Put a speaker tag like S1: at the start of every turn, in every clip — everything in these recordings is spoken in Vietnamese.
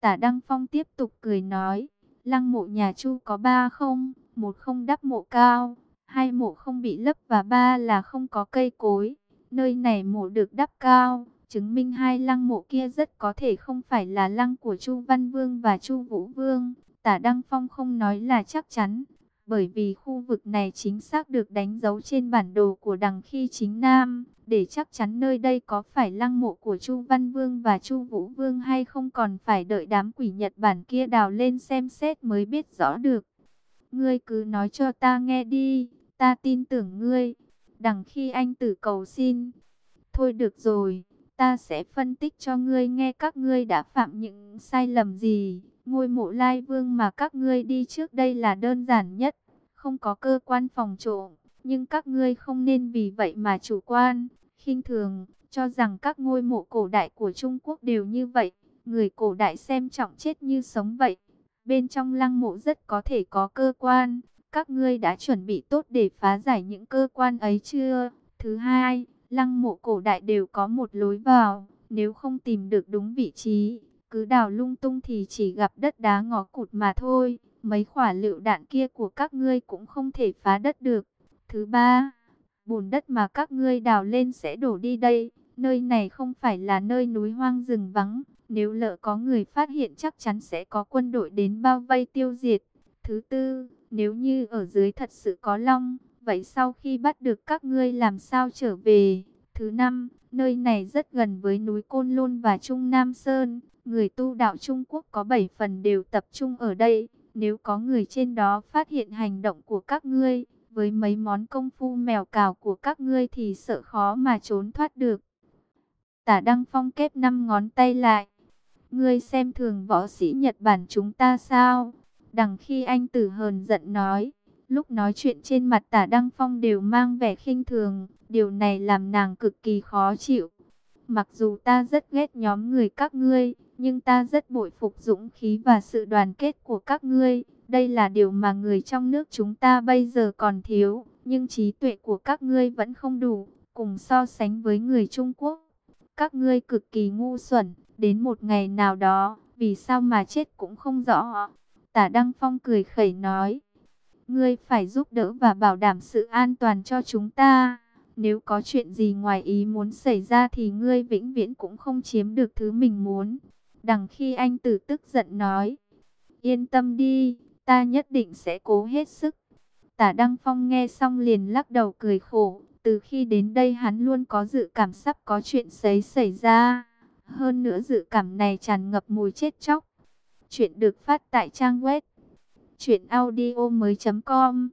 S1: Tả Đăng Phong tiếp tục cười nói, lăng mộ nhà Chu có ba không, một không đắp mộ cao, hai mộ không bị lấp và ba là không có cây cối. Nơi này mộ được đắp cao, chứng minh hai lăng mộ kia rất có thể không phải là lăng của Chu Văn Vương và Chu Vũ Vương. Tả Đăng Phong không nói là chắc chắn, bởi vì khu vực này chính xác được đánh dấu trên bản đồ của đằng khi chính Nam, để chắc chắn nơi đây có phải lăng mộ của Chu Văn Vương và Chu Vũ Vương hay không còn phải đợi đám quỷ Nhật Bản kia đào lên xem xét mới biết rõ được. Ngươi cứ nói cho ta nghe đi, ta tin tưởng ngươi. Đằng khi anh tử cầu xin. Thôi được rồi, ta sẽ phân tích cho ngươi nghe các ngươi đã phạm những sai lầm gì. Ngôi mộ lai vương mà các ngươi đi trước đây là đơn giản nhất, không có cơ quan phòng trộm. Nhưng các ngươi không nên vì vậy mà chủ quan, khinh thường, cho rằng các ngôi mộ cổ đại của Trung Quốc đều như vậy. Người cổ đại xem trọng chết như sống vậy. Bên trong lăng mộ rất có thể có cơ quan. Các ngươi đã chuẩn bị tốt để phá giải những cơ quan ấy chưa? Thứ hai, lăng mộ cổ đại đều có một lối vào. Nếu không tìm được đúng vị trí, cứ đào lung tung thì chỉ gặp đất đá ngó cụt mà thôi. Mấy quả lựu đạn kia của các ngươi cũng không thể phá đất được. Thứ ba, bùn đất mà các ngươi đào lên sẽ đổ đi đây. Nơi này không phải là nơi núi hoang rừng vắng. Nếu lỡ có người phát hiện chắc chắn sẽ có quân đội đến bao vây tiêu diệt. Thứ tư, nếu như ở dưới thật sự có long, vậy sau khi bắt được các ngươi làm sao trở về? Thứ năm, nơi này rất gần với núi Côn Lôn và Trung Nam Sơn. Người tu đạo Trung Quốc có 7 phần đều tập trung ở đây. Nếu có người trên đó phát hiện hành động của các ngươi, với mấy món công phu mèo cào của các ngươi thì sợ khó mà trốn thoát được. Tả Đăng Phong kép năm ngón tay lại. Ngươi xem thường võ sĩ Nhật Bản chúng ta sao? Đằng khi anh tử hờn giận nói, lúc nói chuyện trên mặt tả Đăng Phong đều mang vẻ khinh thường, điều này làm nàng cực kỳ khó chịu. Mặc dù ta rất ghét nhóm người các ngươi, nhưng ta rất bội phục dũng khí và sự đoàn kết của các ngươi. Đây là điều mà người trong nước chúng ta bây giờ còn thiếu, nhưng trí tuệ của các ngươi vẫn không đủ, cùng so sánh với người Trung Quốc. Các ngươi cực kỳ ngu xuẩn, đến một ngày nào đó, vì sao mà chết cũng không rõ. Tả Đăng Phong cười khẩy nói, ngươi phải giúp đỡ và bảo đảm sự an toàn cho chúng ta. Nếu có chuyện gì ngoài ý muốn xảy ra thì ngươi vĩnh viễn cũng không chiếm được thứ mình muốn. Đằng khi anh tử tức giận nói, yên tâm đi, ta nhất định sẽ cố hết sức. Tả Đăng Phong nghe xong liền lắc đầu cười khổ, từ khi đến đây hắn luôn có dự cảm sắp có chuyện xấy xảy ra. Hơn nữa dự cảm này tràn ngập mùi chết chóc. Chuyện được phát tại trang web truyệnaudiomoi.com.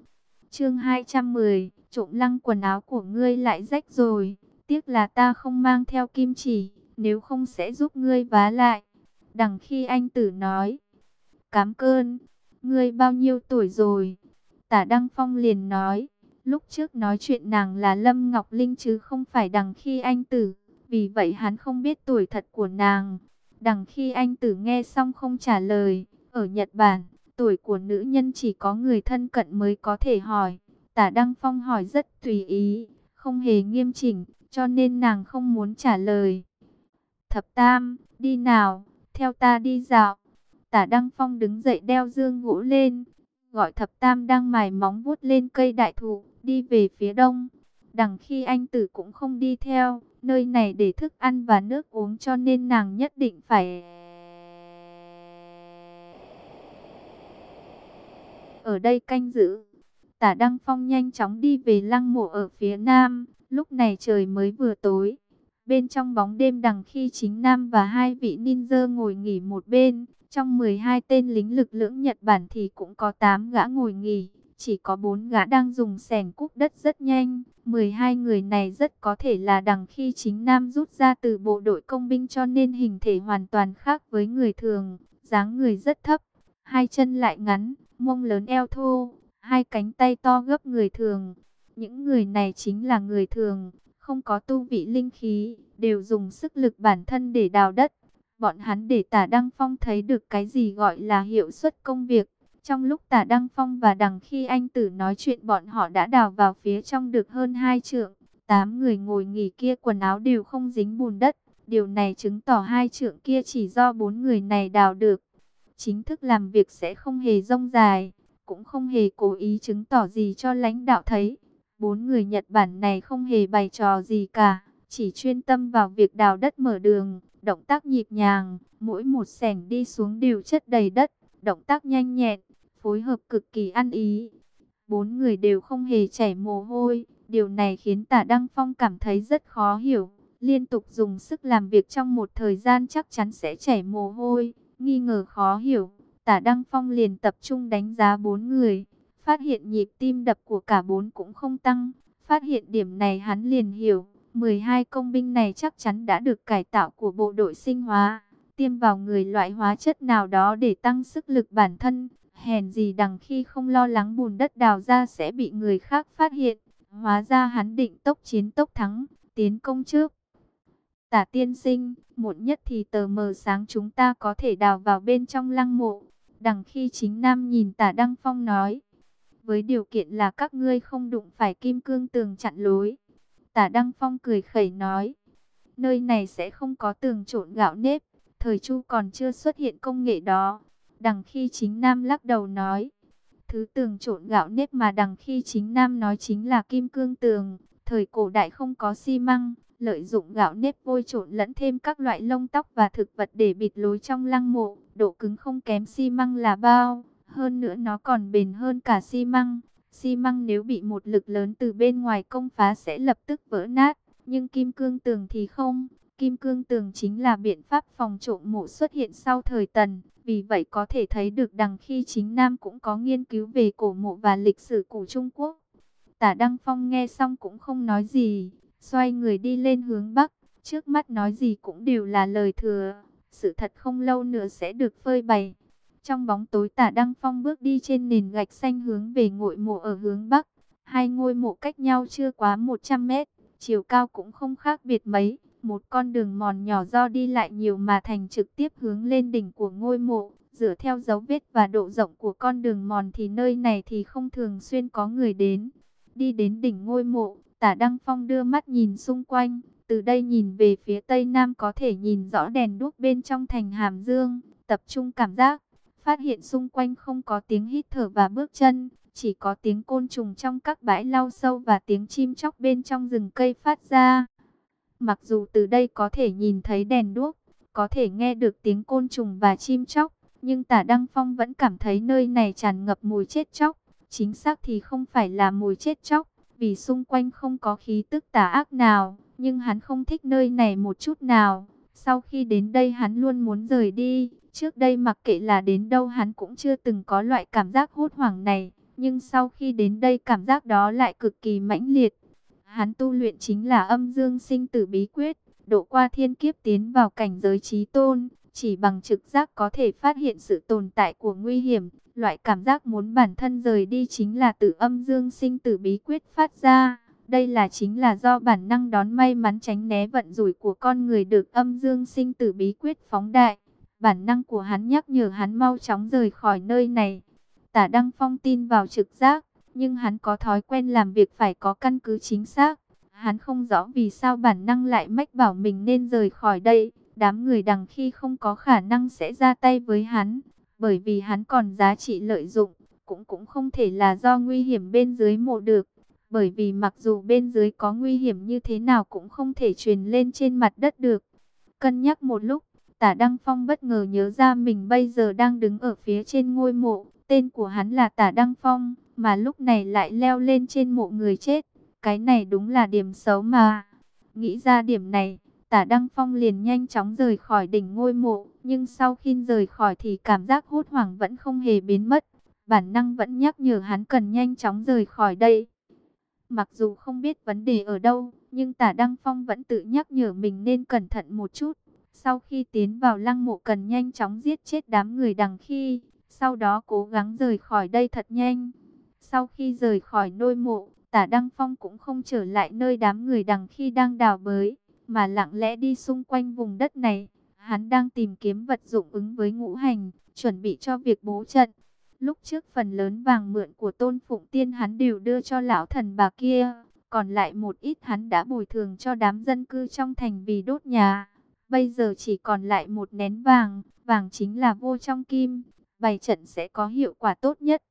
S1: Chương 210, trộm lăng quần áo của ngươi lại rách rồi, tiếc là ta không mang theo kim chỉ, nếu không sẽ giúp ngươi vá lại. Đằng khi anh tử nói, cám cơn, ngươi bao nhiêu tuổi rồi? Tả Đăng Phong liền nói, lúc trước nói chuyện nàng là Lâm Ngọc Linh chứ không phải đằng khi anh tử, vì vậy hắn không biết tuổi thật của nàng. Đằng khi anh tử nghe xong không trả lời, ở Nhật Bản, tuổi của nữ nhân chỉ có người thân cận mới có thể hỏi. Tả Đăng Phong hỏi rất tùy ý, không hề nghiêm chỉnh, cho nên nàng không muốn trả lời. Thập Tam, đi nào, theo ta đi dạo. Tả Đăng Phong đứng dậy đeo dương gỗ lên, gọi Thập Tam đang mài móng vuốt lên cây đại thụ, đi về phía đông. Đằng khi anh tử cũng không đi theo, nơi này để thức ăn và nước uống cho nên nàng nhất định phải... Ở đây canh giữ. Tả Đăng Phong nhanh chóng đi về lăng mộ ở phía nam, lúc này trời mới vừa tối. Bên trong bóng đêm đằng khi chính Nam và hai vị ninja ngồi nghỉ một bên, trong 12 tên lính lực lưỡng Nhật Bản thì cũng có 8 gã ngồi nghỉ, chỉ có 4 gã đang dùng sẻng cúc đất rất nhanh. 12 người này rất có thể là đằng khi chính Nam rút ra từ bộ đội công binh cho nên hình thể hoàn toàn khác với người thường, dáng người rất thấp, hai chân lại ngắn, mông lớn eo thô, hai cánh tay to gấp người thường. Những người này chính là người thường, không có tu vị linh khí, đều dùng sức lực bản thân để đào đất. Bọn hắn để tả Đăng Phong thấy được cái gì gọi là hiệu suất công việc. Trong lúc tả Đăng Phong và đằng khi anh tử nói chuyện bọn họ đã đào vào phía trong được hơn hai trượng. Tám người ngồi nghỉ kia quần áo đều không dính bùn đất. Điều này chứng tỏ hai trượng kia chỉ do bốn người này đào được. Chính thức làm việc sẽ không hề rông dài, cũng không hề cố ý chứng tỏ gì cho lãnh đạo thấy. Bốn người Nhật Bản này không hề bày trò gì cả, chỉ chuyên tâm vào việc đào đất mở đường, động tác nhịp nhàng, mỗi một sẻng đi xuống đều chất đầy đất, động tác nhanh nhẹn, phối hợp cực kỳ ăn ý. Bốn người đều không hề chảy mồ hôi, điều này khiến tả Đăng Phong cảm thấy rất khó hiểu. Liên tục dùng sức làm việc trong một thời gian chắc chắn sẽ chảy mồ hôi, nghi ngờ khó hiểu. Tả Đăng Phong liền tập trung đánh giá bốn người, phát hiện nhịp tim đập của cả bốn cũng không tăng. Phát hiện điểm này hắn liền hiểu, 12 công binh này chắc chắn đã được cải tạo của bộ đội sinh hóa, tiêm vào người loại hóa chất nào đó để tăng sức lực bản thân. Hèn gì đằng khi không lo lắng bùn đất đào ra sẽ bị người khác phát hiện. Hóa ra hắn định tốc chiến tốc thắng, tiến công trước. Tả tiên sinh, muộn nhất thì tờ mờ sáng chúng ta có thể đào vào bên trong lăng mộ. Đằng khi chính nam nhìn tả Đăng Phong nói. Với điều kiện là các ngươi không đụng phải kim cương tường chặn lối. Tả Đăng Phong cười khẩy nói. Nơi này sẽ không có tường trộn gạo nếp. Thời Chu còn chưa xuất hiện công nghệ đó. Đằng khi chính Nam lắc đầu nói. Thứ tường trộn gạo nếp mà đằng khi chính Nam nói chính là kim cương tường. Thời cổ đại không có xi măng, lợi dụng gạo nếp vôi trộn lẫn thêm các loại lông tóc và thực vật để bịt lối trong lăng mộ. Độ cứng không kém xi măng là bao, hơn nữa nó còn bền hơn cả xi măng. Xi măng nếu bị một lực lớn từ bên ngoài công phá sẽ lập tức vỡ nát, nhưng kim cương tường thì không. Kim cương tường chính là biện pháp phòng trộm mộ xuất hiện sau thời Tần, vì vậy có thể thấy được đằng khi chính Nam cũng có nghiên cứu về cổ mộ và lịch sử cổ Trung Quốc. Tả Đăng Phong nghe xong cũng không nói gì, xoay người đi lên hướng Bắc, trước mắt nói gì cũng đều là lời thừa, sự thật không lâu nữa sẽ được phơi bày. Trong bóng tối tả Đăng Phong bước đi trên nền gạch xanh hướng về ngôi mộ ở hướng Bắc, hai ngôi mộ cách nhau chưa quá 100 mét, chiều cao cũng không khác biệt mấy. Một con đường mòn nhỏ do đi lại nhiều mà thành trực tiếp hướng lên đỉnh của ngôi mộ. Dựa theo dấu vết và độ rộng của con đường mòn thì nơi này thì không thường xuyên có người đến. Đi đến đỉnh ngôi mộ, tả Đăng Phong đưa mắt nhìn xung quanh. Từ đây nhìn về phía tây nam có thể nhìn rõ đèn đuốc bên trong thành Hàm Dương. Tập trung cảm giác, phát hiện xung quanh không có tiếng hít thở và bước chân. Chỉ có tiếng côn trùng trong các bãi lau sâu và tiếng chim chóc bên trong rừng cây phát ra. Mặc dù từ đây có thể nhìn thấy đèn đuốc, có thể nghe được tiếng côn trùng và chim chóc, nhưng tả Đăng Phong vẫn cảm thấy nơi này tràn ngập mùi chết chóc. Chính xác thì không phải là mùi chết chóc, vì xung quanh không có khí tức tà ác nào, nhưng hắn không thích nơi này một chút nào. Sau khi đến đây hắn luôn muốn rời đi, trước đây mặc kệ là đến đâu hắn cũng chưa từng có loại cảm giác hốt hoảng này, nhưng sau khi đến đây cảm giác đó lại cực kỳ mãnh liệt. Hắn tu luyện chính là âm dương sinh tử bí quyết, độ qua thiên kiếp tiến vào cảnh giới trí tôn, chỉ bằng trực giác có thể phát hiện sự tồn tại của nguy hiểm. Loại cảm giác muốn bản thân rời đi chính là từ âm dương sinh tử bí quyết phát ra. Đây là chính là do bản năng đón may mắn tránh né vận rủi của con người được âm dương sinh tử bí quyết phóng đại. Bản năng của hắn nhắc nhở hắn mau chóng rời khỏi nơi này. Tả Đăng Phong tin vào trực giác, nhưng hắn có thói quen làm việc phải có căn cứ chính xác. Hắn không rõ vì sao bản năng lại mách bảo mình nên rời khỏi đây. Đám người đằng khi không có khả năng sẽ ra tay với hắn, bởi vì hắn còn giá trị lợi dụng, cũng cũng không thể là do nguy hiểm bên dưới mộ được. Bởi vì mặc dù bên dưới có nguy hiểm như thế nào cũng không thể truyền lên trên mặt đất được. Cân nhắc một lúc, tả Đăng Phong bất ngờ nhớ ra mình bây giờ đang đứng ở phía trên ngôi mộ. Tên của hắn là tả Đăng Phong mà lúc này lại leo lên trên mộ người chết. Cái này đúng là điểm xấu mà. Nghĩ ra điểm này, tả Đăng Phong liền nhanh chóng rời khỏi đỉnh ngôi mộ. Nhưng sau khi rời khỏi thì cảm giác hốt hoảng vẫn không hề biến mất. Bản năng vẫn nhắc nhở hắn cần nhanh chóng rời khỏi đây. Mặc dù không biết vấn đề ở đâu, nhưng tả Đăng Phong vẫn tự nhắc nhở mình nên cẩn thận một chút. Sau khi tiến vào lăng mộ cần nhanh chóng giết chết đám người đằng khi, sau đó cố gắng rời khỏi đây thật nhanh. Sau khi rời khỏi nôi mộ, tả Đăng Phong cũng không trở lại nơi đám người đằng khi đang đào bới, mà lặng lẽ đi xung quanh vùng đất này. Hắn đang tìm kiếm vật dụng ứng với ngũ hành, chuẩn bị cho việc bố trận. Lúc trước phần lớn vàng mượn của tôn phụng tiên hắn đều đưa cho lão thần bà kia, còn lại một ít hắn đã bồi thường cho đám dân cư trong thành vì đốt nhà. Bây giờ chỉ còn lại một nén vàng, vàng chính là vô trong kim, bày trận sẽ có hiệu quả tốt nhất.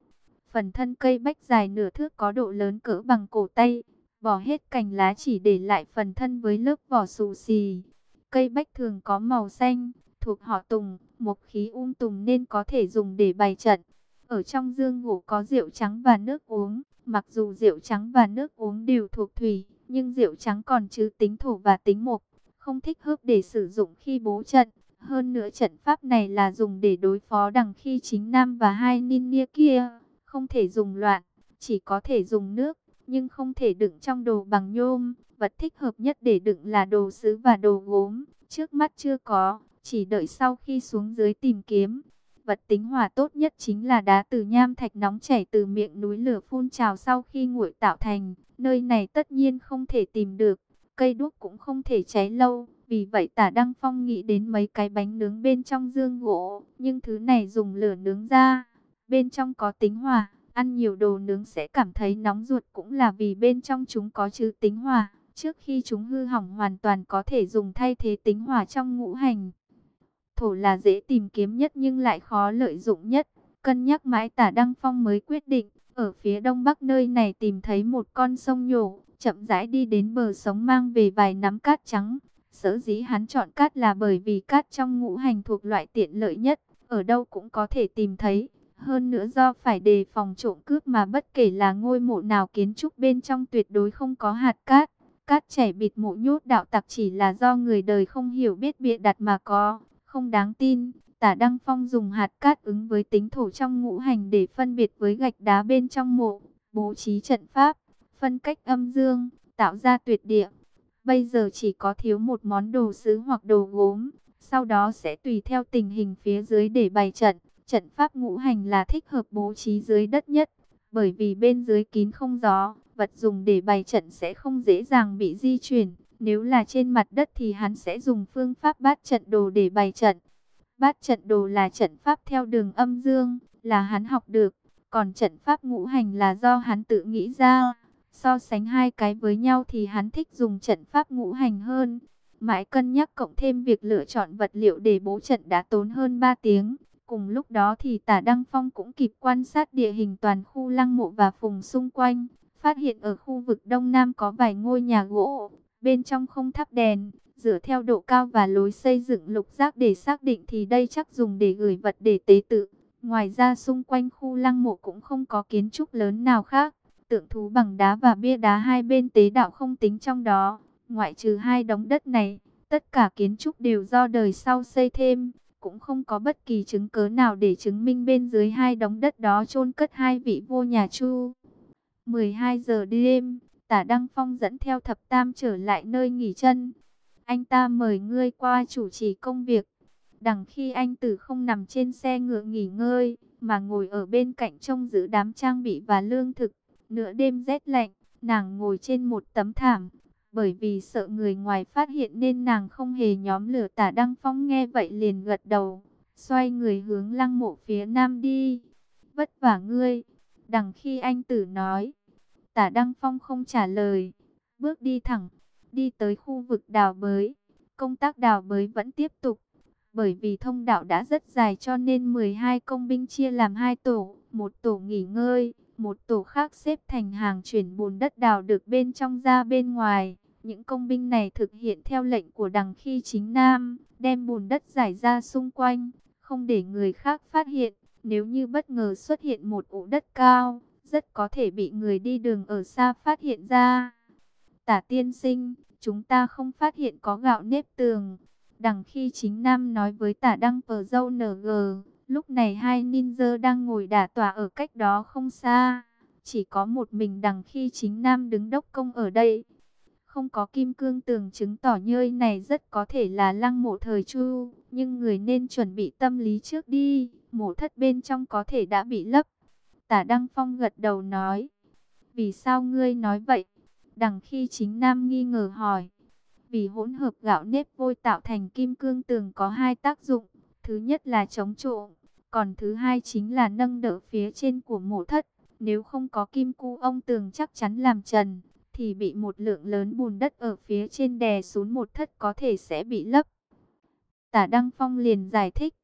S1: Phần thân cây bách dài nửa thước có độ lớn cỡ bằng cổ tay, bỏ hết cành lá chỉ để lại phần thân với lớp vỏ xù xì. Cây bách thường có màu xanh, thuộc họ tùng, một khí um tùng nên có thể dùng để bày trận. Ở trong dương ngủ có rượu trắng và nước uống, mặc dù rượu trắng và nước uống đều thuộc thủy, nhưng rượu trắng còn chứa tính thổ và tính mộc, không thích hợp để sử dụng khi bố trận. Hơn nữa trận pháp này là dùng để đối phó đằng khi chính nam và hai ninh nia kia, không thể dùng loạn, chỉ có thể dùng nước, nhưng không thể đựng trong đồ bằng nhôm. Vật thích hợp nhất để đựng là đồ sứ và đồ gốm, trước mắt chưa có, chỉ đợi sau khi xuống dưới tìm kiếm. Vật tính hòa tốt nhất chính là đá từ nham thạch nóng chảy từ miệng núi lửa phun trào sau khi nguội tạo thành. Nơi này tất nhiên không thể tìm được, cây đuốc cũng không thể cháy lâu. Vì vậy tả Đăng Phong nghĩ đến mấy cái bánh nướng bên trong dương gỗ, nhưng thứ này dùng lửa nướng ra, bên trong có tính hòa ăn nhiều đồ nướng sẽ cảm thấy nóng ruột cũng là vì bên trong chúng có chứa tính hòa Trước khi chúng hư hỏng hoàn toàn có thể dùng thay thế tính hòa trong ngũ hành. Thổ là dễ tìm kiếm nhất nhưng lại khó lợi dụng nhất. Cân nhắc mãi tả Đăng Phong mới quyết định, ở phía đông bắc nơi này tìm thấy một con sông nhổ, chậm rãi đi đến bờ sống mang về vài nắm cát trắng. Sở dĩ hắn chọn cát là bởi vì cát trong ngũ hành thuộc loại tiện lợi nhất, ở đâu cũng có thể tìm thấy. Hơn nữa do phải đề phòng trộm cướp mà bất kể là ngôi mộ nào kiến trúc bên trong tuyệt đối không có hạt cát. Cát chảy bịt mộ nhốt đạo tặc chỉ là do người đời không hiểu biết bịa đặt mà có, không đáng tin. Tả Đăng Phong dùng hạt cát ứng với tính thổ trong ngũ hành để phân biệt với gạch đá bên trong mộ, bố trí trận pháp, phân cách âm dương, tạo ra tuyệt địa. Bây giờ chỉ có thiếu một món đồ sứ hoặc đồ gốm, sau đó sẽ tùy theo tình hình phía dưới để bày trận. Trận pháp ngũ hành là thích hợp bố trí dưới đất nhất, bởi vì bên dưới kín không gió, vật dùng để bày trận sẽ không dễ dàng bị di chuyển. Nếu là trên mặt đất thì hắn sẽ dùng phương pháp bát trận đồ để bày trận. Bát trận đồ là trận pháp theo đường âm dương, là hắn học được, còn trận pháp ngũ hành là do hắn tự nghĩ ra. So sánh hai cái với nhau thì hắn thích dùng trận pháp ngũ hành hơn. Mãi cân nhắc cộng thêm việc lựa chọn vật liệu để bố trận đã tốn hơn 3 tiếng. Cùng lúc đó thì tả Đăng Phong cũng kịp quan sát địa hình toàn khu lăng mộ và phùng xung quanh. Phát hiện ở khu vực đông nam có vài ngôi nhà gỗ, bên trong không thắp đèn. Dựa theo độ cao và lối xây dựng lục giác để xác định thì đây chắc dùng để gửi vật để tế tự. Ngoài ra xung quanh khu lăng mộ cũng không có kiến trúc lớn nào khác. Tượng thú bằng đá và bia đá hai bên tế đạo không tính trong đó. Ngoại trừ hai đống đất này, tất cả kiến trúc đều do đời sau xây thêm cũng không có bất kỳ chứng cớ nào để chứng minh bên dưới hai đống đất đó chôn cất hai vị vua nhà Chu. 12 giờ đêm, Tả Đăng Phong dẫn theo thập tam trở lại nơi nghỉ chân. Anh ta mời ngươi qua chủ trì công việc. Đằng khi anh tử không nằm trên xe ngựa nghỉ ngơi, mà ngồi ở bên cạnh trông giữ đám trang bị và lương thực. Nửa đêm rét lạnh, nàng ngồi trên một tấm thảm, bởi vì sợ người ngoài phát hiện nên nàng không hề nhóm lửa tả Đăng Phong nghe vậy liền gật đầu. Xoay người hướng lăng mộ phía nam đi. Vất vả ngươi. Đằng khi anh tử nói. Tả Đăng Phong không trả lời. Bước đi thẳng. Đi tới khu vực đào bới. Công tác đào bới vẫn tiếp tục. Bởi vì thông đạo đã rất dài cho nên 12 công binh chia làm hai tổ. Một tổ nghỉ ngơi. Một tổ khác xếp thành hàng chuyển bùn đất đào được bên trong ra bên ngoài. Những công binh này thực hiện theo lệnh của đằng khi chính nam, đem bùn đất giải ra xung quanh, không để người khác phát hiện. Nếu như bất ngờ xuất hiện một ổ đất cao, rất có thể bị người đi đường ở xa phát hiện ra. Tả tiên sinh, chúng ta không phát hiện có gạo nếp tường. Đằng khi chính nam nói với tả đăng pờ dâu NG, lúc này hai ninja đang ngồi đả tỏa ở cách đó không xa. Chỉ có một mình đằng khi chính nam đứng đốc công ở đây không có kim cương tường chứng tỏ nhơi này rất có thể là lăng mộ thời Chu, nhưng người nên chuẩn bị tâm lý trước đi, mộ thất bên trong có thể đã bị lấp. Tả Đăng Phong gật đầu nói, vì sao ngươi nói vậy? Đằng khi chính Nam nghi ngờ hỏi, vì hỗn hợp gạo nếp vôi tạo thành kim cương tường có hai tác dụng, thứ nhất là chống trộm, còn thứ hai chính là nâng đỡ phía trên của mộ thất. Nếu không có kim cu ông tường chắc chắn làm trần, thì bị một lượng lớn bùn đất ở phía trên đè xuống một thất có thể sẽ bị lấp. Tả Đăng Phong liền giải thích.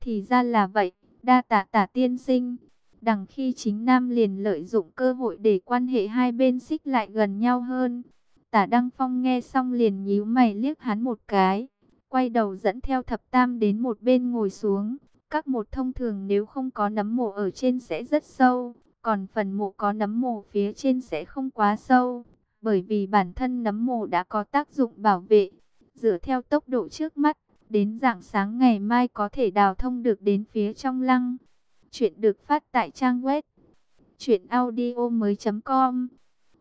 S1: Thì ra là vậy, đa tạ tả tiên sinh. Đằng khi chính Nam liền lợi dụng cơ hội để quan hệ hai bên xích lại gần nhau hơn. Tả Đăng Phong nghe xong liền nhíu mày liếc hắn một cái. Quay đầu dẫn theo thập tam đến một bên ngồi xuống. Các một thông thường nếu không có nấm mộ ở trên sẽ rất sâu. Còn phần mộ có nấm mộ phía trên sẽ không quá sâu. Bởi vì bản thân nấm mộ đã có tác dụng bảo vệ. Dựa theo tốc độ trước mắt, đến dạng sáng ngày mai có thể đào thông được đến phía trong lăng. Chuyện được phát tại trang web truyệnaudiomoi.com.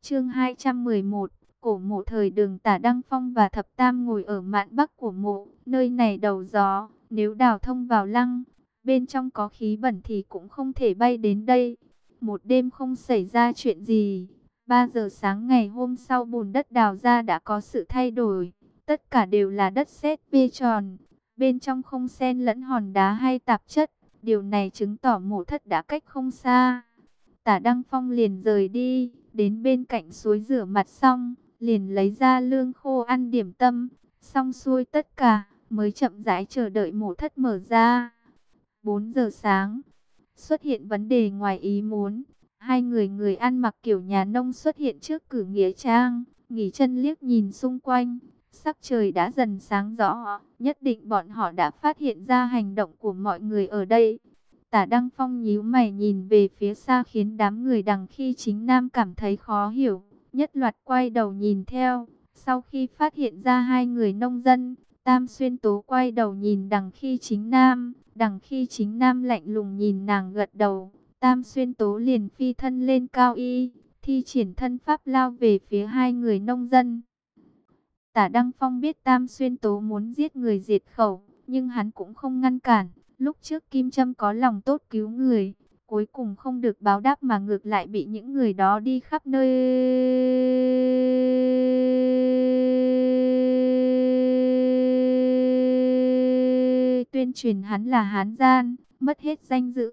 S1: Chương 211, cổ mộ thời Đường Tả Đăng Phong và Thập Tam ngồi ở mạn bắc của mộ, nơi này đầu gió, nếu đào thông vào lăng, bên trong có khí bẩn thì cũng không thể bay đến đây. Một đêm không xảy ra chuyện gì, 3 giờ sáng ngày hôm sau bùn đất đào ra đã có sự thay đổi, tất cả đều là đất sét bê tròn, bên trong không xen lẫn hòn đá hay tạp chất. Điều này chứng tỏ mộ thất đã cách không xa. Tả Đăng Phong liền rời đi, đến bên cạnh suối rửa mặt xong, liền lấy ra lương khô ăn điểm tâm, xong xuôi tất cả, mới chậm rãi chờ đợi mộ thất mở ra. 4 giờ sáng, xuất hiện vấn đề ngoài ý muốn. Hai người người ăn mặc kiểu nhà nông xuất hiện trước cử nghĩa trang, nghỉ chân liếc nhìn xung quanh, Sắc trời đã dần sáng rõ, nhất định bọn họ đã phát hiện ra hành động của mọi người ở đây. Tả Đăng Phong nhíu mày nhìn về phía xa khiến đám người đằng khi chính Nam cảm thấy khó hiểu. Nhất loạt quay đầu nhìn theo, sau khi phát hiện ra hai người nông dân, Tam Xuyên Tố quay đầu nhìn đằng khi chính Nam, đằng khi chính Nam lạnh lùng nhìn nàng gật đầu. Tam Xuyên Tố liền phi thân lên cao y, thi triển thân pháp lao về phía hai người nông dân. Tả Đăng Phong biết Tam Xuyên Tố muốn giết người diệt khẩu, nhưng hắn cũng không ngăn cản. Lúc trước Kim Trâm có lòng tốt cứu người, cuối cùng không được báo đáp mà ngược lại bị những người đó đi khắp nơi tuyên truyền hắn là hán gian, mất hết danh dự.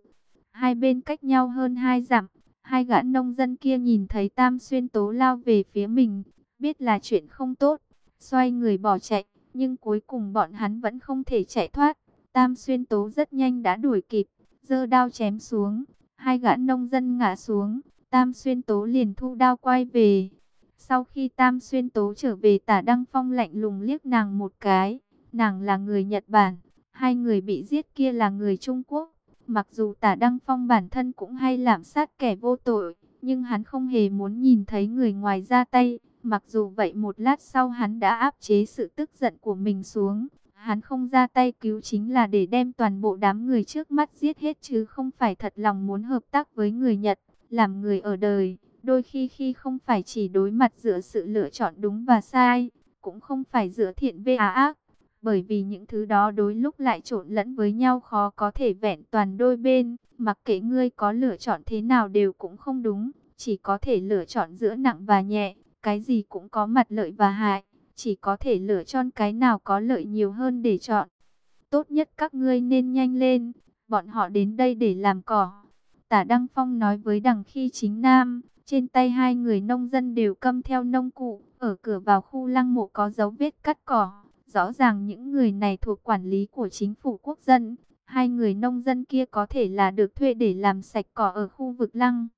S1: Hai bên cách nhau hơn hai dặm, hai gã nông dân kia nhìn thấy Tam Xuyên Tố lao về phía mình, biết là chuyện không tốt, xoay người bỏ chạy, nhưng cuối cùng bọn hắn vẫn không thể chạy thoát. Tam xuyên tố rất nhanh đã đuổi kịp, giơ đao chém xuống, hai gã nông dân ngã xuống, Tam xuyên tố liền thu đao quay về. Sau khi Tam xuyên tố trở về tả Đăng Phong lạnh lùng liếc nàng một cái, nàng là người Nhật Bản, hai người bị giết kia là người Trung Quốc. Mặc dù tả Đăng Phong bản thân cũng hay làm sát kẻ vô tội, nhưng hắn không hề muốn nhìn thấy người ngoài ra tay. Mặc dù vậy một lát sau hắn đã áp chế sự tức giận của mình xuống. Hắn không ra tay cứu chính là để đem toàn bộ đám người trước mắt giết hết chứ không phải thật lòng muốn hợp tác với người Nhật. Làm người ở đời, đôi khi khi không phải chỉ đối mặt giữa sự lựa chọn đúng và sai, cũng không phải giữa thiện với ác. Bởi vì những thứ đó đôi lúc lại trộn lẫn với nhau khó có thể vẹn toàn đôi bên. Mặc kệ ngươi có lựa chọn thế nào đều cũng không đúng, chỉ có thể lựa chọn giữa nặng và nhẹ cái gì cũng có mặt lợi và hại, chỉ có thể lựa chọn cái nào có lợi nhiều hơn để chọn. Tốt nhất các ngươi nên nhanh lên, bọn họ đến đây để làm cỏ. Tả Đăng Phong nói với đằng khi chính nam, trên tay hai người nông dân đều câm theo nông cụ, ở cửa vào khu lăng mộ có dấu vết cắt cỏ. Rõ ràng những người này thuộc quản lý của chính phủ quốc dân, hai người nông dân kia có thể là được thuê để làm sạch cỏ ở khu vực lăng.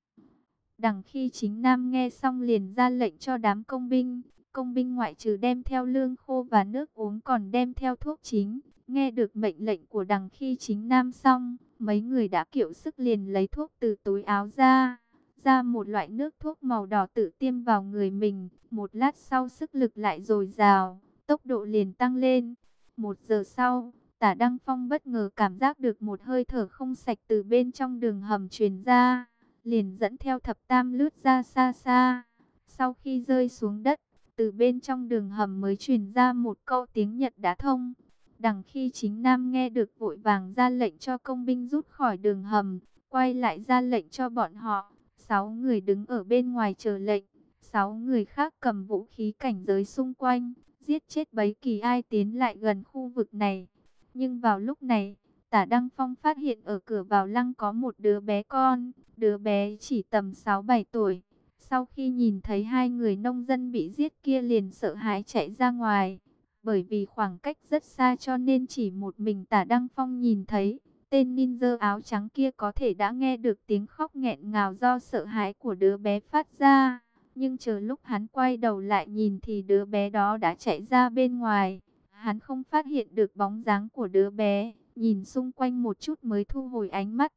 S1: Đằng khi chính Nam nghe xong liền ra lệnh cho đám công binh, công binh ngoại trừ đem theo lương khô và nước uống còn đem theo thuốc chính. Nghe được mệnh lệnh của đằng khi chính Nam xong, mấy người đã kiểu sức liền lấy thuốc từ túi áo ra, ra một loại nước thuốc màu đỏ tự tiêm vào người mình. Một lát sau sức lực lại dồi dào, tốc độ liền tăng lên. Một giờ sau, tả Đăng Phong bất ngờ cảm giác được một hơi thở không sạch từ bên trong đường hầm truyền ra liền dẫn theo thập tam lướt ra xa xa. Sau khi rơi xuống đất, từ bên trong đường hầm mới truyền ra một câu tiếng Nhật đã thông. Đằng khi chính Nam nghe được vội vàng ra lệnh cho công binh rút khỏi đường hầm, quay lại ra lệnh cho bọn họ. Sáu người đứng ở bên ngoài chờ lệnh, sáu người khác cầm vũ khí cảnh giới xung quanh, giết chết bấy kỳ ai tiến lại gần khu vực này. Nhưng vào lúc này, Tả Đăng Phong phát hiện ở cửa vào lăng có một đứa bé con, đứa bé chỉ tầm 6-7 tuổi. Sau khi nhìn thấy hai người nông dân bị giết kia liền sợ hãi chạy ra ngoài, Bởi vì khoảng cách rất xa cho nên chỉ một mình tả Đăng Phong nhìn thấy. Tên ninja áo trắng kia có thể đã nghe được tiếng khóc nghẹn ngào do sợ hãi của đứa bé phát ra. Nhưng chờ lúc hắn quay đầu lại nhìn thì đứa bé đó đã chạy ra bên ngoài. Hắn không phát hiện được bóng dáng của đứa bé, nhìn xung quanh một chút mới thu hồi ánh mắt.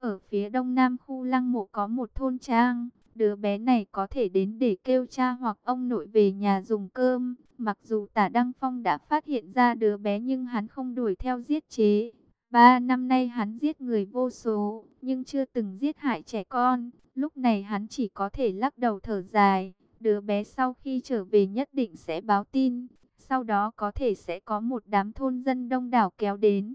S1: Ở phía đông nam khu lăng mộ có một thôn trang, đứa bé này có thể đến để kêu cha hoặc ông nội về nhà dùng cơm. Mặc dù tả Đăng Phong đã phát hiện ra đứa bé nhưng hắn không đuổi theo giết chế. Ba năm nay hắn giết người vô số, nhưng chưa từng giết hại trẻ con. Lúc này hắn chỉ có thể lắc đầu thở dài. Đứa bé sau khi trở về nhất định sẽ báo tin. Sau đó có thể sẽ có một đám thôn dân đông đảo kéo đến.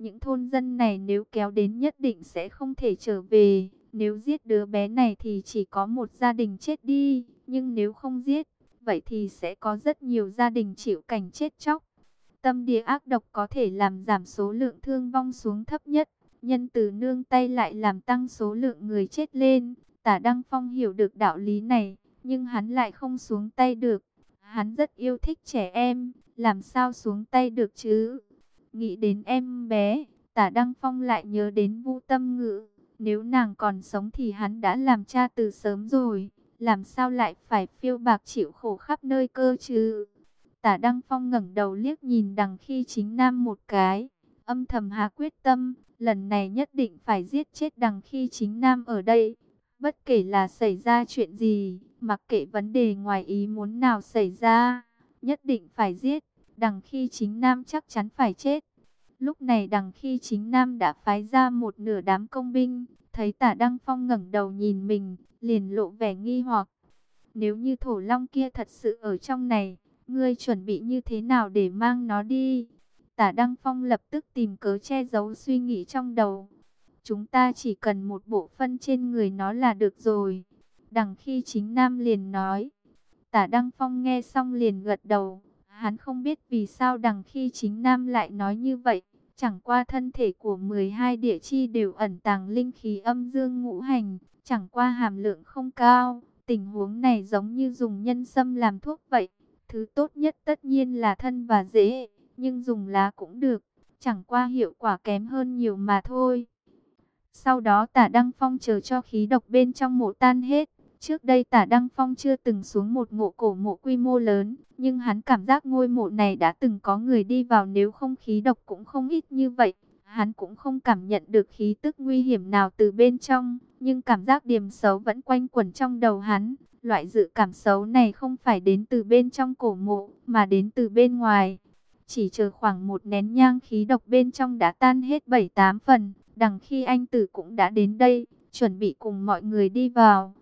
S1: Những thôn dân này nếu kéo đến nhất định sẽ không thể trở về. Nếu giết đứa bé này thì chỉ có một gia đình chết đi. Nhưng nếu không giết, vậy thì sẽ có rất nhiều gia đình chịu cảnh chết chóc. Tâm địa ác độc có thể làm giảm số lượng thương vong xuống thấp nhất. Nhân từ nương tay lại làm tăng số lượng người chết lên. Tả Đăng Phong hiểu được đạo lý này, nhưng hắn lại không xuống tay được. Hắn rất yêu thích trẻ em, làm sao xuống tay được chứ? Nghĩ đến em bé, tả Đăng Phong lại nhớ đến Vu Tâm Ngữ. Nếu nàng còn sống thì hắn đã làm cha từ sớm rồi. Làm sao lại phải phiêu bạc chịu khổ khắp nơi cơ chứ? Tả Đăng Phong ngẩng đầu liếc nhìn đằng khi chính nam một cái. Âm thầm hạ quyết tâm, lần này nhất định phải giết chết đằng khi chính nam ở đây. Bất kể là xảy ra chuyện gì, mặc kệ vấn đề ngoài ý muốn nào xảy ra, nhất định phải giết. Đằng khi chính nam chắc chắn phải chết. Lúc này đằng khi chính nam đã phái ra một nửa đám công binh, thấy tả Đăng Phong ngẩng đầu nhìn mình, liền lộ vẻ nghi hoặc. Nếu như thổ long kia thật sự ở trong này, ngươi chuẩn bị như thế nào để mang nó đi? Tả Đăng Phong lập tức tìm cớ che giấu suy nghĩ trong đầu. Chúng ta chỉ cần một bộ phân trên người nó là được rồi. Đằng khi chính Nam liền nói. Tả Đăng Phong nghe xong liền gật đầu. Hắn không biết vì sao đằng khi chính Nam lại nói như vậy. Chẳng qua thân thể của 12 địa chi đều ẩn tàng linh khí âm dương ngũ hành. Chẳng qua hàm lượng không cao. Tình huống này giống như dùng nhân sâm làm thuốc vậy. Thứ tốt nhất tất nhiên là thân và dễ, nhưng dùng lá cũng được, chẳng qua hiệu quả kém hơn nhiều mà thôi. Sau đó tả Đăng Phong chờ cho khí độc bên trong mộ tan hết. Trước đây tả Đăng Phong chưa từng xuống một ngộ cổ mộ quy mô lớn, nhưng hắn cảm giác ngôi mộ này đã từng có người đi vào nếu không khí độc cũng không ít như vậy. Hắn cũng không cảm nhận được khí tức nguy hiểm nào từ bên trong, nhưng cảm giác điểm xấu vẫn quanh quẩn trong đầu hắn. Loại dự cảm xấu này không phải đến từ bên trong cổ mộ, mà đến từ bên ngoài. Chỉ chờ khoảng một nén nhang khí độc bên trong đã tan hết 7-8 phần, đằng khi anh tử cũng đã đến đây, chuẩn bị cùng mọi người đi vào.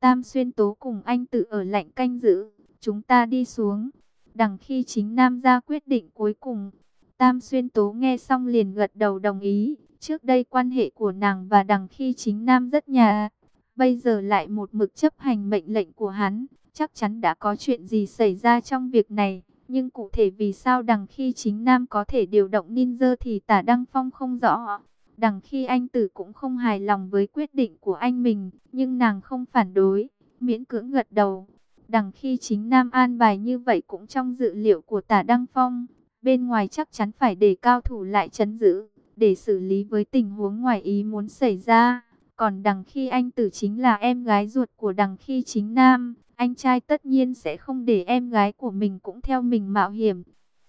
S1: Tam xuyên tố cùng anh tự ở lạnh canh giữ, chúng ta đi xuống. Đằng khi chính Nam ra quyết định cuối cùng, Tam xuyên tố nghe xong liền gật đầu đồng ý. Trước đây quan hệ của nàng và đằng khi chính Nam rất nhà Bây giờ lại một mực chấp hành mệnh lệnh của hắn, chắc chắn đã có chuyện gì xảy ra trong việc này. Nhưng cụ thể vì sao đằng khi chính Nam có thể điều động ninja thì tả Đăng Phong không rõ. Đằng khi anh tử cũng không hài lòng với quyết định của anh mình, nhưng nàng không phản đối, miễn cưỡng gật đầu. Đằng khi chính Nam an bài như vậy cũng trong dự liệu của tả Đăng Phong, bên ngoài chắc chắn phải để cao thủ lại chấn giữ, để xử lý với tình huống ngoài ý muốn xảy ra. Còn đằng khi anh tử chính là em gái ruột của đằng khi chính nam, anh trai tất nhiên sẽ không để em gái của mình cũng theo mình mạo hiểm.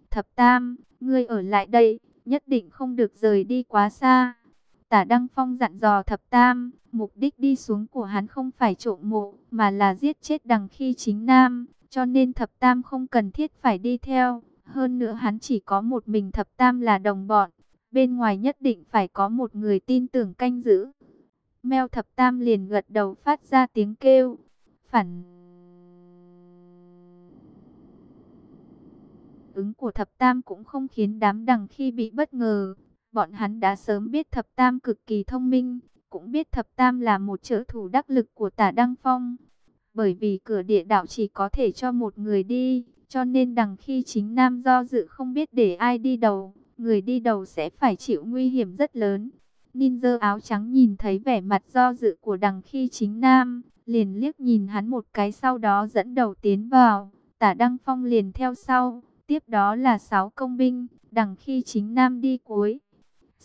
S1: Thập Tam, ngươi ở lại đây, nhất định không được rời đi quá xa. Tả Đăng Phong dặn dò Thập Tam, mục đích đi xuống của hắn không phải trộm mộ, mà là giết chết đằng khi chính nam, cho nên Thập Tam không cần thiết phải đi theo. Hơn nữa hắn chỉ có một mình Thập Tam là đồng bọn, bên ngoài nhất định phải có một người tin tưởng canh giữ. Mèo thập tam liền gật đầu phát ra tiếng kêu. Phản ứng của thập tam cũng không khiến đám đằng khi bị bất ngờ. Bọn hắn đã sớm biết thập tam cực kỳ thông minh, cũng biết thập tam là một trợ thủ đắc lực của tả Đăng Phong. Bởi vì cửa địa đạo chỉ có thể cho một người đi, cho nên đằng khi chính nam do dự không biết để ai đi đầu, người đi đầu sẽ phải chịu nguy hiểm rất lớn. Ninja áo trắng nhìn thấy vẻ mặt do dự của đằng khi chính nam, liền liếc nhìn hắn một cái sau đó dẫn đầu tiến vào, tả Đăng Phong liền theo sau, tiếp đó là sáu công binh, đằng khi chính nam đi cuối.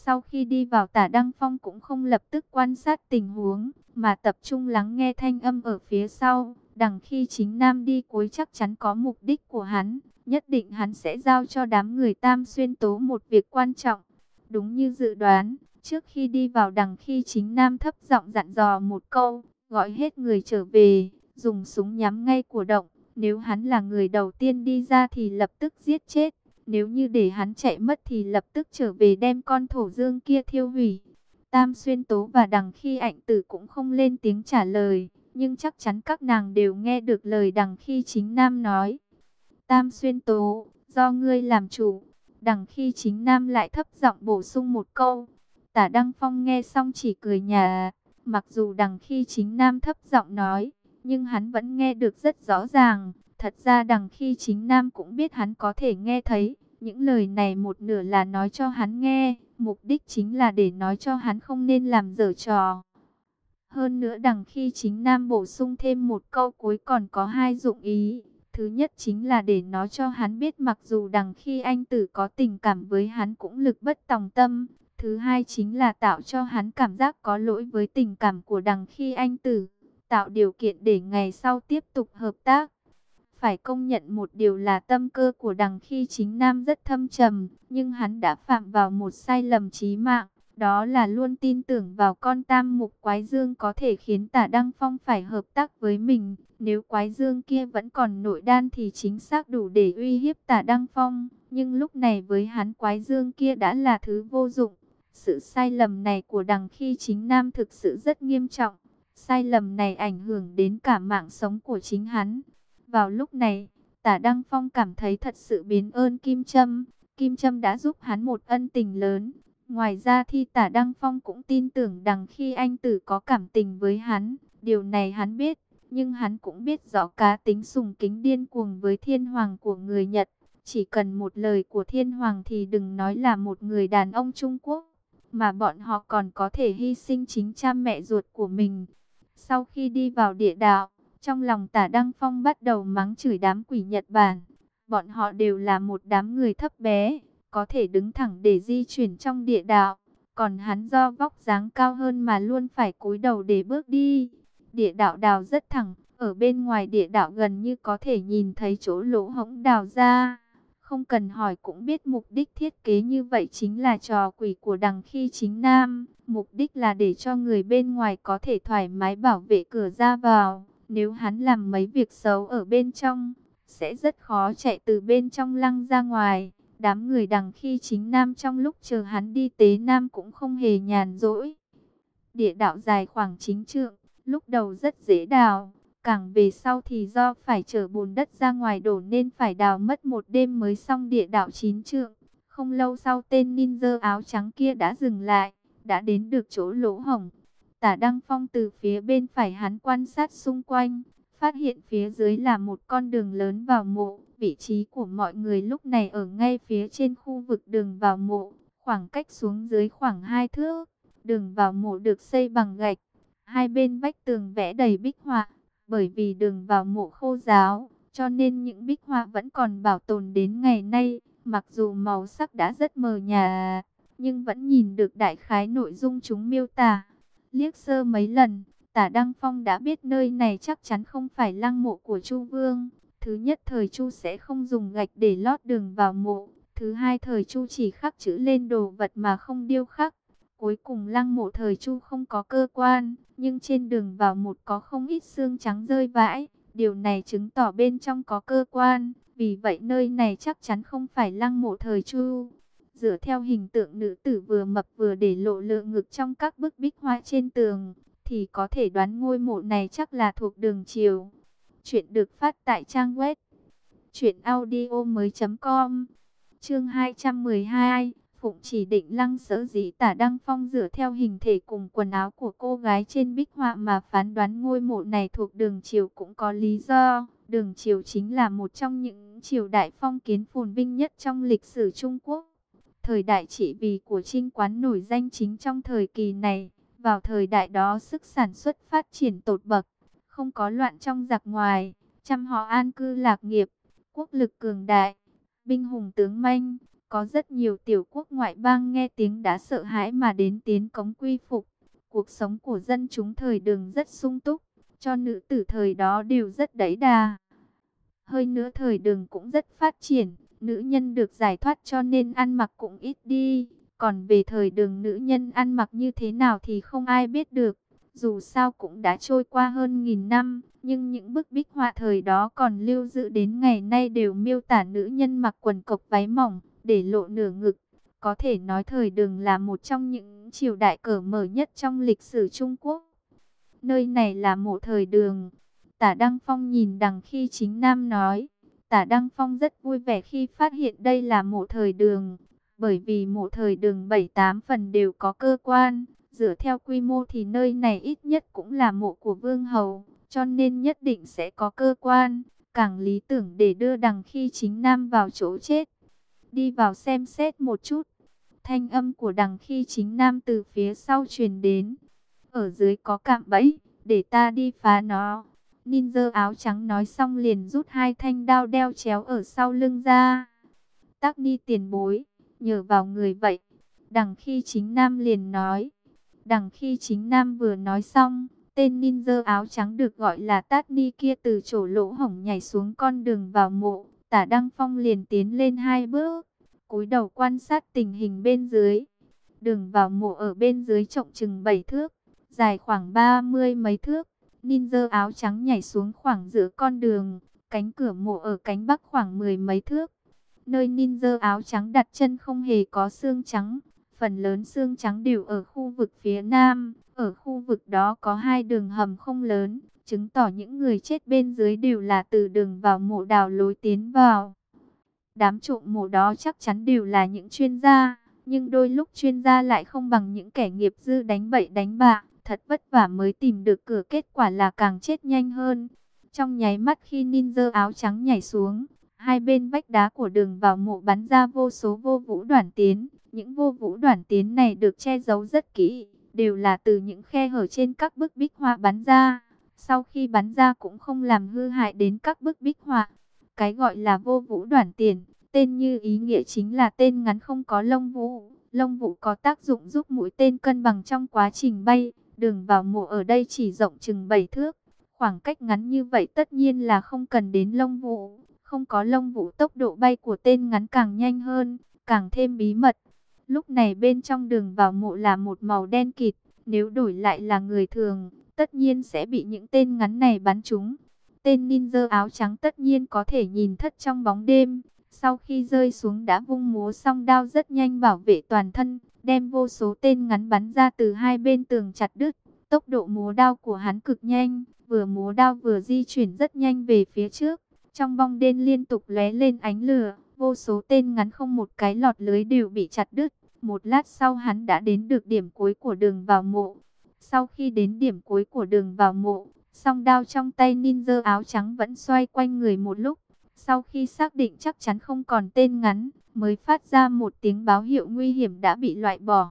S1: Sau khi đi vào tả Đăng Phong cũng không lập tức quan sát tình huống, mà tập trung lắng nghe thanh âm ở phía sau. Đằng khi chính nam đi cuối chắc chắn có mục đích của hắn, nhất định hắn sẽ giao cho đám người tam xuyên tố một việc quan trọng. Đúng như dự đoán, trước khi đi vào đằng khi chính nam thấp giọng dặn dò một câu, gọi hết người trở về, dùng súng nhắm ngay của động. Nếu hắn là người đầu tiên đi ra thì lập tức giết chết. Nếu như để hắn chạy mất thì lập tức trở về đem con thổ dương kia thiêu hủy. Tam xuyên tố và đằng khi ảnh tử cũng không lên tiếng trả lời. Nhưng chắc chắn các nàng đều nghe được lời đằng khi chính nam nói. Tam xuyên tố, do ngươi làm chủ. Đằng khi chính nam lại thấp giọng bổ sung một câu. Tả Đăng Phong nghe xong chỉ cười nhà. Mặc dù đằng khi chính nam thấp giọng nói, nhưng hắn vẫn nghe được rất rõ ràng. Thật ra đằng khi chính Nam cũng biết hắn có thể nghe thấy, những lời này một nửa là nói cho hắn nghe, mục đích chính là để nói cho hắn không nên làm dở trò. Hơn nữa đằng khi chính Nam bổ sung thêm một câu cuối còn có hai dụng ý. Thứ nhất chính là để nói cho hắn biết mặc dù đằng khi anh tử có tình cảm với hắn cũng lực bất tòng tâm. Thứ hai chính là tạo cho hắn cảm giác có lỗi với tình cảm của đằng khi anh tử tạo điều kiện để ngày sau tiếp tục hợp tác. Phải công nhận một điều là tâm cơ của đằng khi chính nam rất thâm trầm, nhưng hắn đã phạm vào một sai lầm chí mạng, đó là luôn tin tưởng vào con tam mục quái dương có thể khiến tả Đăng Phong phải hợp tác với mình. Nếu quái dương kia vẫn còn nội đan thì chính xác đủ để uy hiếp tả Đăng Phong, nhưng lúc này với hắn quái dương kia đã là thứ vô dụng. Sự sai lầm này của đằng khi chính nam thực sự rất nghiêm trọng. Sai lầm này ảnh hưởng đến cả mạng sống của chính hắn. Vào lúc này, tả Đăng Phong cảm thấy thật sự biến ơn Kim Trâm. Kim Trâm đã giúp hắn một ân tình lớn. Ngoài ra thì tả Đăng Phong cũng tin tưởng đằng khi anh tử có cảm tình với hắn. Điều này hắn biết, nhưng hắn cũng biết rõ cá tính sùng kính điên cuồng với thiên hoàng của người Nhật. Chỉ cần một lời của thiên hoàng thì đừng nói là một người đàn ông Trung Quốc, mà bọn họ còn có thể hy sinh chính cha mẹ ruột của mình. Sau khi đi vào địa đạo, trong lòng tả Đăng Phong bắt đầu mắng chửi đám quỷ Nhật Bản. Bọn họ đều là một đám người thấp bé, có thể đứng thẳng để di chuyển trong địa đạo. Còn hắn do vóc dáng cao hơn mà luôn phải cúi đầu để bước đi. Địa đạo đào rất thẳng, ở bên ngoài địa đạo gần như có thể nhìn thấy chỗ lỗ hổng đào ra. Không cần hỏi cũng biết mục đích thiết kế như vậy chính là trò quỷ của đằng khi chính nam. Mục đích là để cho người bên ngoài có thể thoải mái bảo vệ cửa ra vào. Nếu hắn làm mấy việc xấu ở bên trong, sẽ rất khó chạy từ bên trong lăng ra ngoài. Đám người đằng khi chính nam trong lúc chờ hắn đi tế nam cũng không hề nhàn rỗi. Địa đạo dài khoảng chính trượng, lúc đầu rất dễ đào, Càng về sau thì do phải chở bùn đất ra ngoài đổ nên phải đào mất một đêm mới xong địa đạo chín trượng. Không lâu sau tên ninja áo trắng kia đã dừng lại, đã đến được chỗ lỗ hổng. Tả Đăng Phong từ phía bên phải hắn quan sát xung quanh, phát hiện phía dưới là một con đường lớn vào mộ. Vị trí của mọi người lúc này ở ngay phía trên khu vực đường vào mộ, khoảng cách xuống dưới khoảng hai thước. Đường vào mộ được xây bằng gạch, hai bên vách tường vẽ đầy bích họa bởi vì đường vào mộ khô giáo, cho nên những bích họa vẫn còn bảo tồn đến ngày nay. Mặc dù màu sắc đã rất mờ nhà, nhưng vẫn nhìn được đại khái nội dung chúng miêu tả. Liếc sơ mấy lần, tả Đăng Phong đã biết nơi này chắc chắn không phải lăng mộ của Chu Vương. Thứ nhất thời Chu sẽ không dùng gạch để lót đường vào mộ. Thứ hai thời Chu chỉ khắc chữ lên đồ vật mà không điêu khắc. Cuối cùng lăng mộ thời Chu không có cơ quan, nhưng trên đường vào một có không ít xương trắng rơi vãi. Điều này chứng tỏ bên trong có cơ quan, vì vậy nơi này chắc chắn không phải lăng mộ thời Chu. Dựa theo hình tượng nữ tử vừa mập vừa để lộ lượng ngực trong các bức bích hoa trên tường, thì có thể đoán ngôi mộ này chắc là thuộc đường triều. Chuyện được phát tại trang web truyện audio mới.com Chương 212 Phụng chỉ định lăng sở dĩ tả Đăng Phong dựa theo hình thể cùng quần áo của cô gái trên bích họa mà phán đoán ngôi mộ này thuộc đường triều cũng có lý do. Đường triều chính là một trong những triều đại phong kiến phồn vinh nhất trong lịch sử Trung Quốc. Thời đại trị vì của trinh quán nổi danh chính trong thời kỳ này. Vào thời đại đó sức sản xuất phát triển tột bậc, không có loạn trong giặc ngoài, chăm họ an cư lạc nghiệp, quốc lực cường đại binh hùng tướng manh. Có rất nhiều tiểu quốc ngoại bang nghe tiếng đã sợ hãi mà đến tiến cống quy phục. Cuộc sống của dân chúng thời đường rất sung túc, cho nữ tử thời đó đều rất đẩy đà. Hơi nữa thời đường cũng rất phát triển, nữ nhân được giải thoát cho nên ăn mặc cũng ít đi. Còn về thời đường nữ nhân ăn mặc như thế nào thì không ai biết được. Dù sao cũng đã trôi qua hơn nghìn năm, nhưng những bức bích họa thời đó còn lưu giữ đến ngày nay đều miêu tả nữ nhân mặc quần cộc váy mỏng, để lộ nửa ngực. Có thể nói thời đường là một trong những triều đại cởi mở nhất trong lịch sử Trung Quốc. Nơi này là mộ thời đường. Tả Đăng Phong nhìn đằng khi chính Nam nói. Tả Đăng Phong rất vui vẻ khi phát hiện đây là mộ thời đường. Bởi vì mộ thời đường 7-8 phần đều có cơ quan. Dựa theo quy mô thì nơi này ít nhất cũng là mộ của Vương Hầu. Cho nên nhất định sẽ có cơ quan. Càng lý tưởng để đưa đằng khi chính Nam vào chỗ chết. Đi vào xem xét một chút. Thanh âm của đằng khi chính Nam từ phía sau truyền đến. Ở dưới có cạm bẫy, để ta đi phá nó. Ninja áo trắng nói xong liền rút hai thanh đao đeo chéo ở sau lưng ra. Tắc ni tiền bối, nhờ vào người vậy. Đằng khi chính Nam liền nói. Đằng khi chính Nam vừa nói xong, tên ninja áo trắng được gọi là Tát Ni kia từ chỗ lỗ hổng nhảy xuống con đường vào mộ. Tả Đăng Phong liền tiến lên hai bước, cúi đầu quan sát tình hình bên dưới. Đường vào mộ ở bên dưới trọng chừng bảy thước, dài khoảng ba mươi mấy thước. Ninja áo trắng nhảy xuống khoảng giữa con đường, cánh cửa mộ ở cánh bắc khoảng mười mấy thước. Nơi ninja áo trắng đặt chân không hề có xương trắng, phần lớn xương trắng đều ở khu vực phía nam. Ở khu vực đó có hai đường hầm không lớn, chứng tỏ những người chết bên dưới đều là từ đường vào mộ đào lối tiến vào. Đám trộm mộ đó chắc chắn đều là những chuyên gia, nhưng đôi lúc chuyên gia lại không bằng những kẻ nghiệp dư đánh bậy đánh bạ, thật vất vả mới tìm được cửa kết quả là càng chết nhanh hơn. Trong nháy mắt khi ninja áo trắng nhảy xuống, hai bên vách đá của đường vào mộ bắn ra vô số vô vũ đoàn tiến. Những vô vũ đoàn tiến này được che giấu rất kỹ, đều là từ những khe hở trên các bức bích họa bắn ra. Sau khi bắn ra cũng không làm hư hại đến các bức bích họa. Cái gọi là vô vũ đoàn tiền, tên như ý nghĩa chính là tên ngắn không có lông vũ. Lông vũ có tác dụng giúp mũi tên cân bằng trong quá trình bay. Đường vào mộ ở đây chỉ rộng chừng 7 thước. Khoảng cách ngắn như vậy tất nhiên là không cần đến lông vũ. Không có lông vũ tốc độ bay của tên ngắn càng nhanh hơn, càng thêm bí mật. Lúc này bên trong đường vào mộ là một màu đen kịt. Nếu đổi lại là người thường, tất nhiên sẽ bị những tên ngắn này bắn trúng. Tên ninja áo trắng tất nhiên có thể nhìn thất trong bóng đêm. Sau khi rơi xuống đã vung múa song đao rất nhanh bảo vệ toàn thân, đem vô số tên ngắn bắn ra từ hai bên tường chặt đứt. Tốc độ múa đao của hắn cực nhanh, vừa múa đao vừa di chuyển rất nhanh về phía trước. Trong bóng đen liên tục lóe lên ánh lửa, vô số tên ngắn không một cái lọt lưới đều bị chặt đứt. Một lát sau hắn đã đến được điểm cuối của đường vào mộ. Sau khi đến điểm cuối của đường vào mộ, song đao trong tay ninja áo trắng vẫn xoay quanh người một lúc. Sau khi xác định chắc chắn không còn tên ngắn, mới phát ra một tiếng báo hiệu nguy hiểm đã bị loại bỏ.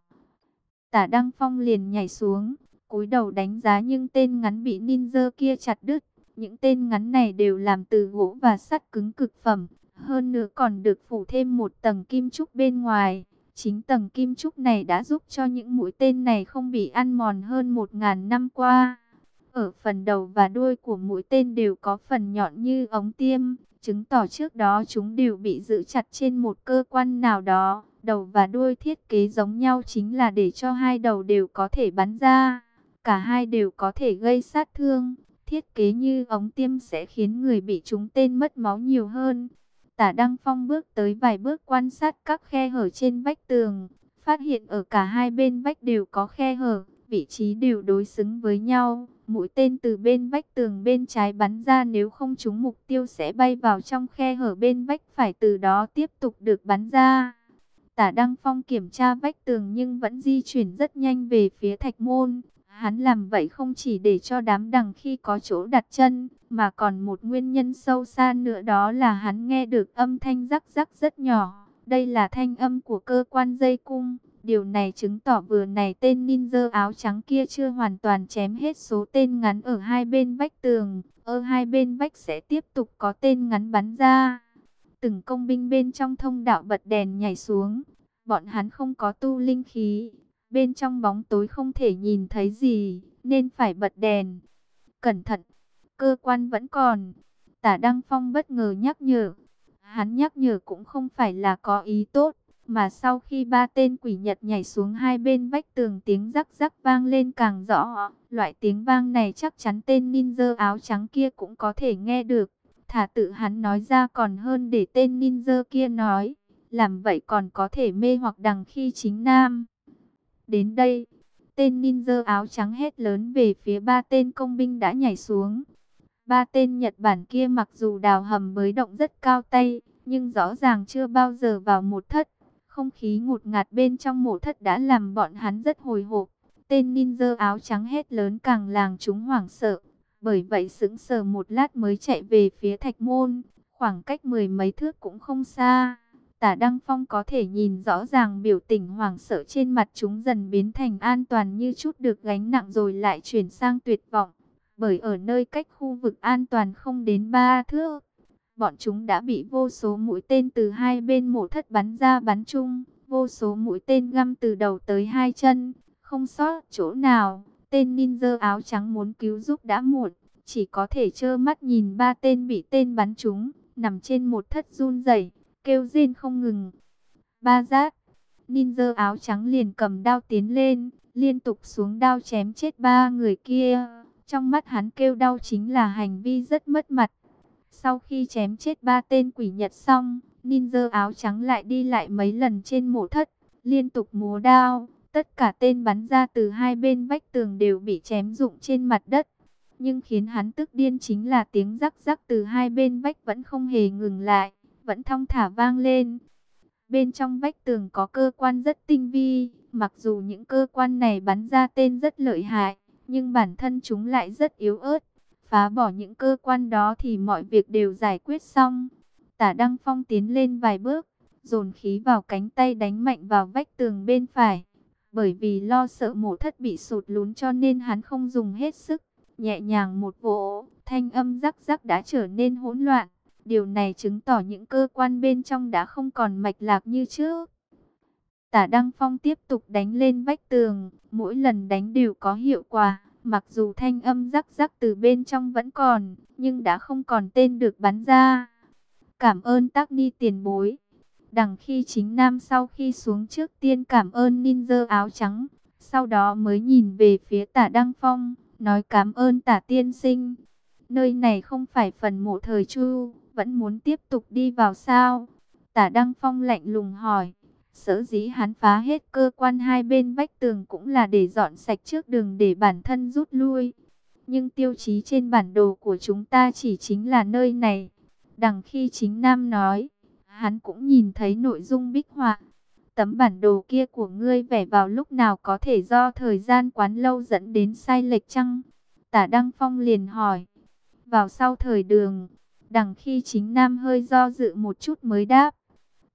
S1: Tả Đăng Phong liền nhảy xuống, cúi đầu đánh giá nhưng tên ngắn bị ninja kia chặt đứt. Những tên ngắn này đều làm từ gỗ và sắt cứng cực phẩm, hơn nữa còn được phủ thêm một tầng kim trúc bên ngoài. Chính tầng kim trúc này đã giúp cho những mũi tên này không bị ăn mòn hơn một ngàn năm qua. Ở phần đầu và đuôi của mũi tên đều có phần nhọn như ống tiêm, chứng tỏ trước đó chúng đều bị giữ chặt trên một cơ quan nào đó. Đầu và đuôi thiết kế giống nhau chính là để cho hai đầu đều có thể bắn ra, cả hai đều có thể gây sát thương. Thiết kế như ống tiêm sẽ khiến người bị trúng tên mất máu nhiều hơn. Tả Đăng Phong bước tới vài bước quan sát các khe hở trên vách tường, phát hiện ở cả hai bên vách đều có khe hở, vị trí đều đối xứng với nhau. Mũi tên từ bên vách tường bên trái bắn ra nếu không trúng mục tiêu sẽ bay vào trong khe hở bên vách phải từ đó tiếp tục được bắn ra. Tả Đăng Phong kiểm tra vách tường nhưng vẫn di chuyển rất nhanh về phía thạch môn. Hắn làm vậy không chỉ để cho đám đằng khi có chỗ đặt chân, mà còn một nguyên nhân sâu xa nữa đó là hắn nghe được âm thanh rắc rắc rất nhỏ. Đây là thanh âm của cơ quan dây cung. Điều này chứng tỏ vừa này tên ninja áo trắng kia chưa hoàn toàn chém hết số tên ngắn ở hai bên vách tường. Ở hai bên vách sẽ tiếp tục có tên ngắn bắn ra. từng công binh bên trong thông đạo bật đèn nhảy xuống. Bọn hắn không có tu linh khí, bên trong bóng tối không thể nhìn thấy gì, nên phải bật đèn. Cẩn thận, cơ quan vẫn còn. Tả Đăng Phong bất ngờ nhắc nhở. Hắn nhắc nhở cũng không phải là có ý tốt, mà sau khi ba tên quỷ nhật nhảy xuống hai bên vách tường tiếng rắc rắc vang lên càng rõ. Loại tiếng vang này chắc chắn tên ninja áo trắng kia cũng có thể nghe được. Thả tự hắn nói ra còn hơn để tên ninja kia nói. Làm vậy còn có thể mê hoặc đằng khi chính nam. Đến đây, tên ninja áo trắng hét lớn về phía ba tên công binh đã nhảy xuống. Ba tên Nhật Bản kia mặc dù đào hầm mới động rất cao tay, nhưng rõ ràng chưa bao giờ vào một thất. Không khí ngột ngạt bên trong mộ thất đã làm bọn hắn rất hồi hộp. Tên ninja áo trắng hét lớn càng làng chúng hoảng sợ. Bởi vậy sững sờ một lát mới chạy về phía thạch môn. Khoảng cách mười mấy thước cũng không xa. Tả Đăng Phong có thể nhìn rõ ràng biểu tình hoảng sợ trên mặt chúng dần biến thành an toàn như chút được gánh nặng rồi lại chuyển sang tuyệt vọng. Bởi ở nơi cách khu vực an toàn không đến ba thước, bọn chúng đã bị vô số mũi tên từ hai bên mổ thất bắn ra bắn chung, vô số mũi tên găm từ đầu tới hai chân, không sót chỗ nào. Tên ninja áo trắng muốn cứu giúp đã muộn, chỉ có thể trơ mắt nhìn ba tên bị tên bắn trúng, nằm trên một thất run rẩy, kêu rên không ngừng. Ba giác, ninja áo trắng liền cầm đao tiến lên, liên tục xuống đao chém chết ba người kia. Trong mắt hắn kêu đau chính là hành vi rất mất mặt. Sau khi chém chết ba tên quỷ nhật xong, ninja áo trắng lại đi lại mấy lần trên mộ thất, liên tục múa đao. Tất cả tên bắn ra từ hai bên vách tường đều bị chém rụng trên mặt đất. Nhưng khiến hắn tức điên chính là tiếng rắc rắc từ hai bên vách vẫn không hề ngừng lại, vẫn thong thả vang lên. Bên trong vách tường có cơ quan rất tinh vi, mặc dù những cơ quan này bắn ra tên rất lợi hại, nhưng bản thân chúng lại rất yếu ớt. Phá bỏ những cơ quan đó thì mọi việc đều giải quyết xong. Tả Đăng Phong tiến lên vài bước, dồn khí vào cánh tay đánh mạnh vào vách tường bên phải. Bởi vì lo sợ mổ thất bị sụt lún cho nên hắn không dùng hết sức. Nhẹ nhàng một vỗ, thanh âm rắc rắc đã trở nên hỗn loạn. Điều này chứng tỏ những cơ quan bên trong đã không còn mạch lạc như trước. Tả Đăng Phong tiếp tục đánh lên vách tường, mỗi lần đánh đều có hiệu quả. Mặc dù thanh âm rắc rắc từ bên trong vẫn còn, nhưng đã không còn tên được bắn ra. Cảm ơn tác ni tiền bối. Đằng khi chính nam sau khi xuống trước tiên cảm ơn ninja áo trắng, sau đó mới nhìn về phía tả Đăng Phong, nói cảm ơn tả tiên sinh. Nơi này không phải phần mộ thời chu, vẫn muốn tiếp tục đi vào sao? Tả Đăng Phong lạnh lùng hỏi. Sở dĩ hắn phá hết cơ quan hai bên vách tường cũng là để dọn sạch trước đường để bản thân rút lui. Nhưng tiêu chí trên bản đồ của chúng ta chỉ chính là nơi này. Đằng khi chính Nam nói, hắn cũng nhìn thấy nội dung bích họa. Tấm bản đồ kia của ngươi vẽ vào lúc nào có thể do thời gian quán lâu dẫn đến sai lệch chăng? Tả Đăng Phong liền hỏi. Vào sau thời đường, đằng khi chính Nam hơi do dự một chút mới đáp.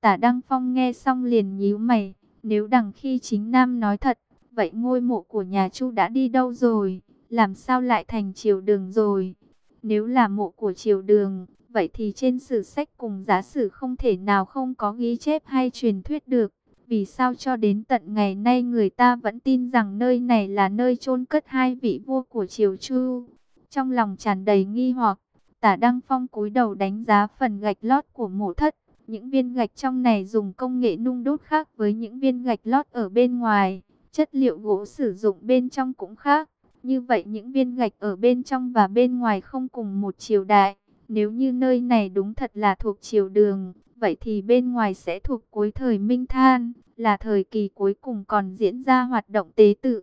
S1: Tả Đăng Phong nghe xong liền nhíu mày, nếu đằng khi chính Nam nói thật, vậy ngôi mộ của nhà Chu đã đi đâu rồi, làm sao lại thành triều đường rồi? Nếu là mộ của triều đường, vậy thì trên sử sách cùng giả sử không thể nào không có ghi chép hay truyền thuyết được. Vì sao cho đến tận ngày nay người ta vẫn tin rằng nơi này là nơi chôn cất hai vị vua của triều Chu? Trong lòng tràn đầy nghi hoặc, tả Đăng Phong cúi đầu đánh giá phần gạch lót của mộ thất. Những viên gạch trong này dùng công nghệ nung đốt khác với những viên gạch lót ở bên ngoài. Chất liệu gỗ sử dụng bên trong cũng khác. Như vậy những viên gạch ở bên trong và bên ngoài không cùng một triều đại. Nếu như nơi này đúng thật là thuộc triều đường, vậy thì bên ngoài sẽ thuộc cuối thời Minh Than, là thời kỳ cuối cùng còn diễn ra hoạt động tế tự.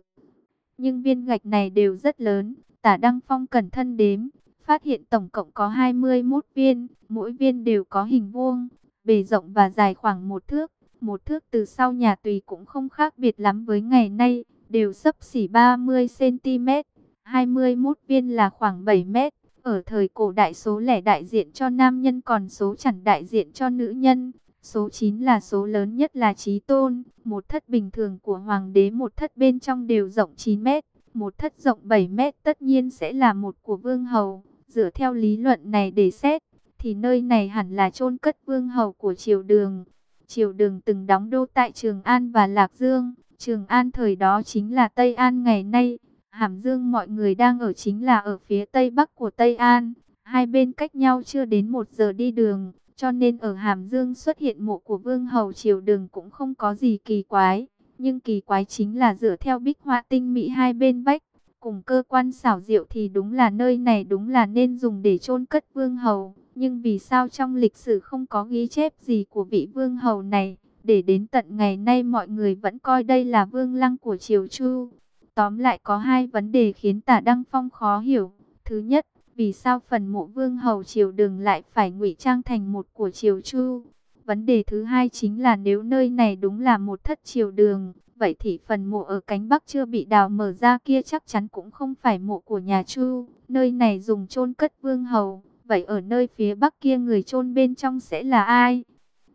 S1: Nhưng viên gạch này đều rất lớn, tả Đăng Phong cẩn thân đếm, phát hiện tổng cộng có 21 viên, mỗi viên đều có hình vuông, bề rộng và dài khoảng một thước. Một thước từ sau nhà tùy cũng không khác biệt lắm với ngày nay, đều sấp xỉ 30cm, 21 viên là khoảng 7 mét. Ở thời cổ đại số lẻ đại diện cho nam nhân còn số chẳng đại diện cho nữ nhân. Số 9 là số lớn nhất là trí tôn. Một thất bình thường của hoàng đế một thất bên trong đều rộng 9 mét. Một thất rộng 7 mét tất nhiên sẽ là một của vương hầu. Dựa theo lý luận này để xét, thì nơi này hẳn là chôn cất vương hầu của triều đường. Triều đường từng đóng đô tại Trường An và Lạc Dương. Trường An thời đó chính là Tây An ngày nay. Hàm Dương mọi người đang ở chính là ở phía tây bắc của Tây An. Hai bên cách nhau chưa đến một giờ đi đường. Cho nên ở Hàm Dương xuất hiện mộ của Vương Hầu Triều Đường cũng không có gì kỳ quái. Nhưng kỳ quái chính là dựa theo bích họa tinh mỹ hai bên vách. Cùng cơ quan xảo diệu thì đúng là nơi này đúng là nên dùng để chôn cất Vương Hầu. Nhưng vì sao trong lịch sử không có ghi chép gì của vị Vương Hầu này? Để đến tận ngày nay mọi người vẫn coi đây là Vương Lăng của Triều Chu. Tóm lại có hai vấn đề khiến tả Đăng Phong khó hiểu. Thứ nhất, vì sao phần mộ vương hầu triều đường lại phải ngụy trang thành một của triều chu? Vấn đề thứ hai chính là nếu nơi này đúng là một thất triều đường, vậy thì phần mộ ở cánh bắc chưa bị đào mở ra kia chắc chắn cũng không phải mộ của nhà chu. Nơi này dùng chôn cất vương hầu, vậy ở nơi phía bắc kia người chôn bên trong sẽ là ai?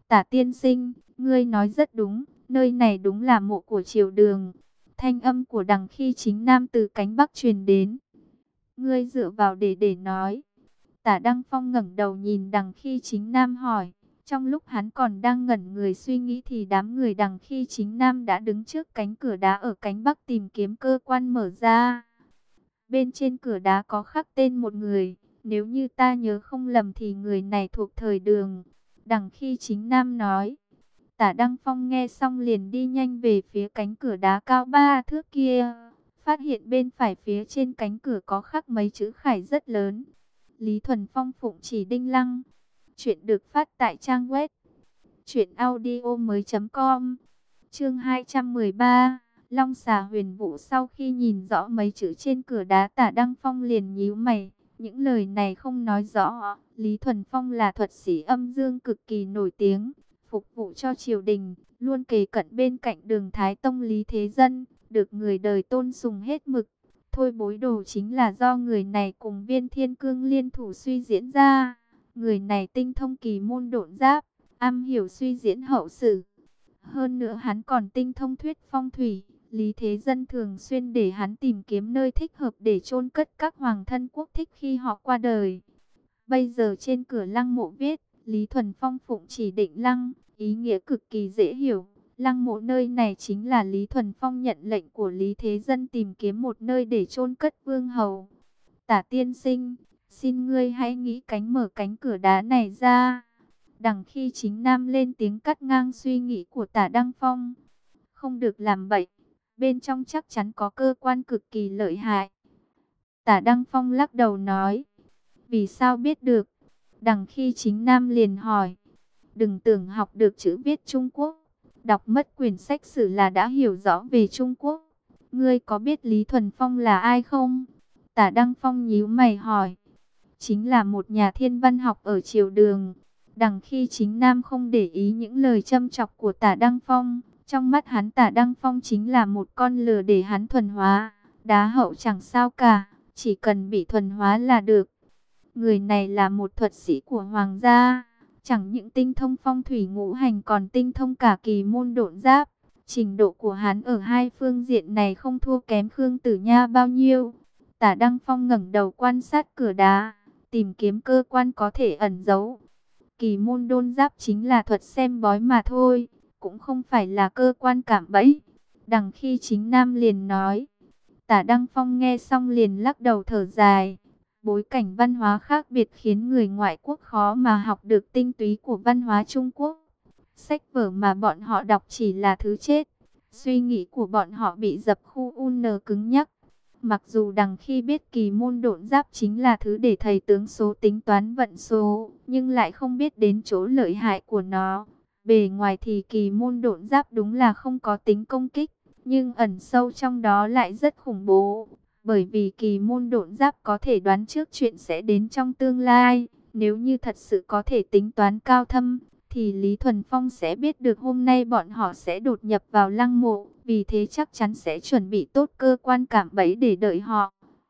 S1: Tả tiên sinh, ngươi nói rất đúng, nơi này đúng là mộ của triều đường. Thanh âm của đằng khi chính nam từ cánh bắc truyền đến. Ngươi dựa vào để để nói. Tả Đăng Phong ngẩng đầu nhìn đằng khi chính nam hỏi. Trong lúc hắn còn đang ngẩn người suy nghĩ thì đám người đằng khi chính nam đã đứng trước cánh cửa đá ở cánh bắc tìm kiếm cơ quan mở ra. Bên trên cửa đá có khắc tên một người. Nếu như ta nhớ không lầm thì người này thuộc thời đường. Đằng khi chính nam nói. Tả Đăng Phong nghe xong liền đi nhanh về phía cánh cửa đá cao ba thước kia. Phát hiện bên phải phía trên cánh cửa có khắc mấy chữ khải rất lớn. Lý Thuần Phong phụng chỉ đinh lăng. Chuyện được phát tại trang web. Chuyện audio mới com. Chương 213. Long xà huyền vụ sau khi nhìn rõ mấy chữ trên cửa đá, tả Đăng Phong liền nhíu mày. Những lời này không nói rõ. Lý Thuần Phong là thuật sĩ âm dương cực kỳ nổi tiếng. Phục vụ cho triều đình. Luôn kề cận bên cạnh đường Thái Tông Lý Thế Dân được người đời tôn sùng hết mực. Thôi bối đồ chính là do người này cùng viên thiên cương liên thủ suy diễn ra. Người này tinh thông kỳ môn độn giáp, am hiểu suy diễn hậu sử. Hơn nữa hắn còn tinh thông thuyết phong thủy. Lý Thế Dân thường xuyên để hắn tìm kiếm nơi thích hợp để chôn cất các hoàng thân quốc thích khi họ qua đời. Bây giờ trên cửa lăng mộ viết, Lý Thuần Phong phụng chỉ định lăng, ý nghĩa cực kỳ dễ hiểu. Lăng mộ nơi này chính là Lý Thuần Phong nhận lệnh của Lý Thế Dân tìm kiếm một nơi để chôn cất vương hầu. Tả tiên sinh, xin ngươi hãy nghĩ cánh mở cánh cửa đá này ra. Đằng khi chính nam lên tiếng cắt ngang suy nghĩ của tả Đăng Phong. Không được làm bậy, bên trong chắc chắn có cơ quan cực kỳ lợi hại. Tả Đăng Phong lắc đầu nói, vì sao biết được? Đằng khi chính nam liền hỏi, đừng tưởng học được chữ viết Trung Quốc đọc mất quyển sách sử là đã hiểu rõ về Trung Quốc. Ngươi có biết Lý Thuần Phong là ai không? Tả Đăng Phong nhíu mày hỏi. Chính là một nhà thiên văn học ở triều đường. Đằng khi chính Nam không để ý những lời châm chọc của tả Đăng Phong. Trong mắt hắn tả Đăng Phong chính là một con lừa để hắn thuần hóa. Đá hậu chẳng sao cả, chỉ cần bị thuần hóa là được. Người này là một thuật sĩ của hoàng gia Chẳng những tinh thông phong thủy ngũ hành còn tinh thông cả kỳ môn độn giáp. Trình độ của hắn ở hai phương diện này không thua kém Khương Tử Nha bao nhiêu. Tả Đăng Phong ngẩng đầu quan sát cửa đá, tìm kiếm cơ quan có thể ẩn giấu. Kỳ môn đôn giáp chính là thuật xem bói mà thôi, cũng không phải là cơ quan cảm bẫy. Đằng khi chính Nam liền nói, tả Đăng Phong nghe xong liền lắc đầu thở dài. Bối cảnh văn hóa khác biệt khiến người ngoại quốc khó mà học được tinh túy của văn hóa Trung Quốc. Sách vở mà bọn họ đọc chỉ là thứ chết. Suy nghĩ của bọn họ bị dập khu un cứng nhắc. Mặc dù đằng khi biết kỳ môn độn giáp chính là thứ để thầy tướng số tính toán vận số, nhưng lại không biết đến chỗ lợi hại của nó. Bề ngoài thì kỳ môn độn giáp đúng là không có tính công kích, nhưng ẩn sâu trong đó lại rất khủng bố. Bởi vì kỳ môn độn giáp có thể đoán trước chuyện sẽ đến trong tương lai. Nếu như thật sự có thể tính toán cao thâm, thì Lý Thuần Phong sẽ biết được hôm nay bọn họ sẽ đột nhập vào lăng mộ. Vì thế chắc chắn sẽ chuẩn bị tốt cơ quan cảm bẫy để đợi họ.